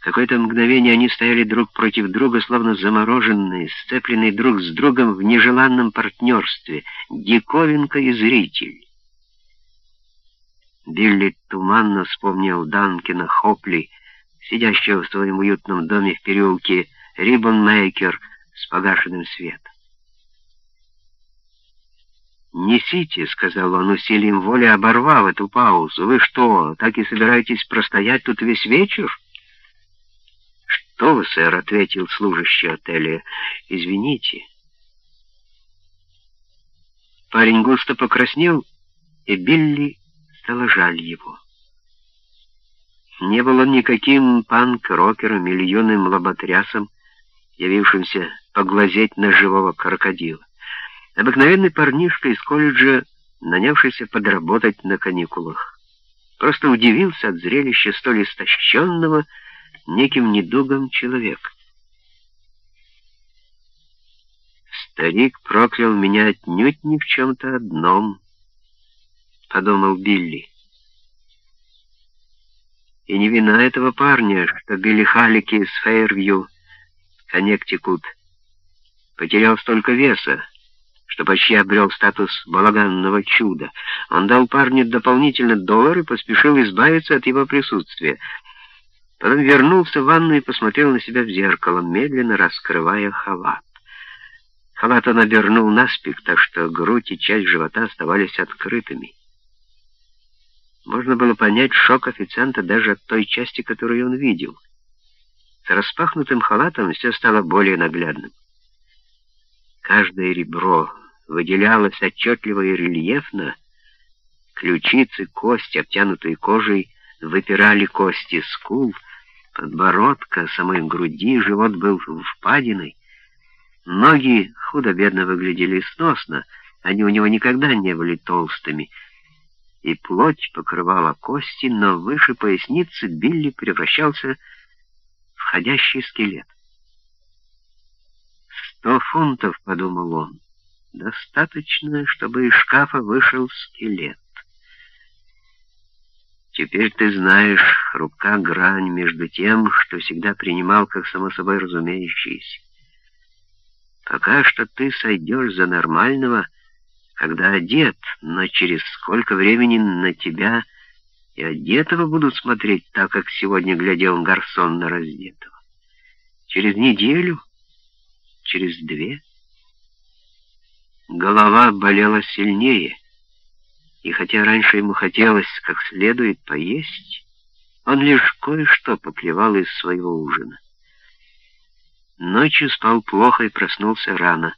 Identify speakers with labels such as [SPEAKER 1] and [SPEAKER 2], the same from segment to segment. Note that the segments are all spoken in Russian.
[SPEAKER 1] Какое-то мгновение они стояли друг против друга, словно замороженные, сцепленные друг с другом в нежеланном партнерстве, диковинка и зритель. Билли туманно вспомнил Данкина Хопли, сидящего в своем уютном доме в переулке Риббонмейкер с погашенным светом. «Несите», — сказал он усилием воли, оборвав эту паузу. «Вы что, так и собираетесь простоять тут весь вечер?» «Что вы, сэр?» — ответил служащий отеля. «Извините». Парень густо покраснел, и Билли стало жаль его. Не был он никаким панк-рокером или юным лоботрясом, явившимся поглазеть на живого крокодила. Обыкновенный парнишка из колледжа, нанявшийся подработать на каникулах. Просто удивился от зрелища столь истощенного, неким недугом человек. «Старик проклял меня отнюдь ни в чем-то одном», — подумал Билли. И не вина этого парня, что Билли Халлики из Фейервью, Коннектикут, потерял столько веса, что почти обрел статус балаганного чуда. Он дал парню дополнительно доллар и поспешил избавиться от его присутствия — Потом вернулся в ванну и посмотрел на себя в зеркало, медленно раскрывая халат. Халат он обернул наспех, так что грудь и часть живота оставались открытыми. Можно было понять шок официанта даже от той части, которую он видел. С распахнутым халатом все стало более наглядным. Каждое ребро выделялось отчетливо и рельефно, ключицы, кости, обтянутые кожей, выпирали кости скул — подбородка, самой груди, живот был впадиной. Ноги худо-бедно выглядели сносно, они у него никогда не были толстыми, и плоть покрывала кости, но выше поясницы Билли превращался в ходящий скелет. «Сто фунтов», — подумал он, — «достаточно, чтобы из шкафа вышел скелет». Теперь ты знаешь, хрупка грань между тем, что всегда принимал как само собой разумеющееся. Пока что ты сойдешь за нормального, когда одет, но через сколько времени на тебя и одетого будут смотреть так, как сегодня глядел гарсон на раздетого. Через неделю, через две. Голова болела сильнее — и хотя раньше ему хотелось как следует поесть, он лишь кое-что поклевал из своего ужина. Ночью спал плохо и проснулся рано.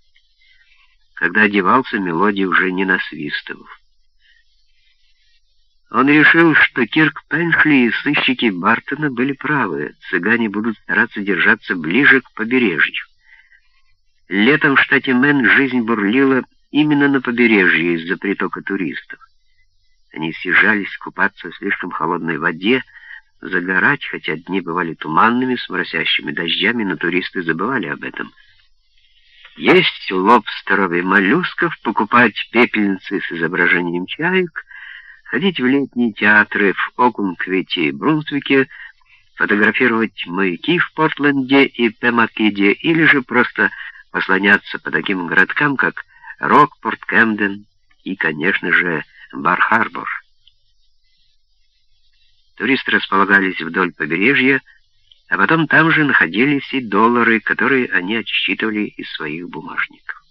[SPEAKER 1] Когда одевался, мелодия уже не насвистывал. Он решил, что Кирк Пеншли и сыщики Бартона были правы, цыгане будут стараться держаться ближе к побережью. Летом в штате Мэн жизнь бурлила именно на побережье из-за притока туристов. Они съезжались купаться в слишком холодной воде, загорать, хотя дни бывали туманными, с моросящими дождями, но туристы забывали об этом. Есть лобстеров и моллюсков, покупать пепельницы с изображением чаек, ходить в летние театры в Окунквите и Брунсвике, фотографировать маяки в Портленде и Пемакиде или же просто послоняться по таким городкам, как Рокпорт, Кэмден и, конечно же, Бар-Харбор. Туристы располагались вдоль побережья, а потом там же находились и доллары, которые они отсчитывали из своих бумажников.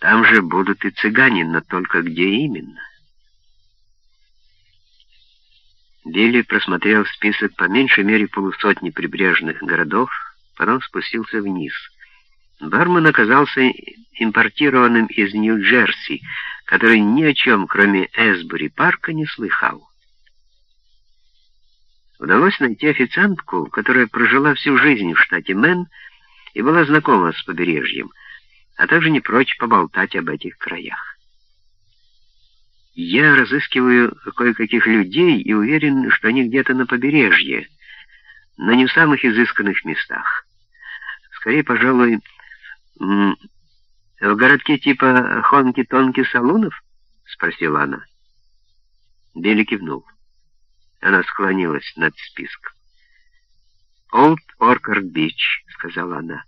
[SPEAKER 1] Там же будут и цыгане, но только где именно? Билли просмотрел список по меньшей мере полусотни прибрежных городов, потом спустился вниз. Бармен оказался импортированным из Нью-Джерси, который ни о чем, кроме Эсбури-парка, не слыхал. Удалось найти официантку, которая прожила всю жизнь в штате Мэн и была знакома с побережьем, а также не прочь поболтать об этих краях. Я разыскиваю кое-каких людей и уверен, что они где-то на побережье, но не в самых изысканных местах. Скорее, пожалуй, «В городке типа Хонки-Тонки Салунов?» — спросила она. Билли кивнул. Она склонилась над списком. «Олд Оркард-Бич», — сказала она.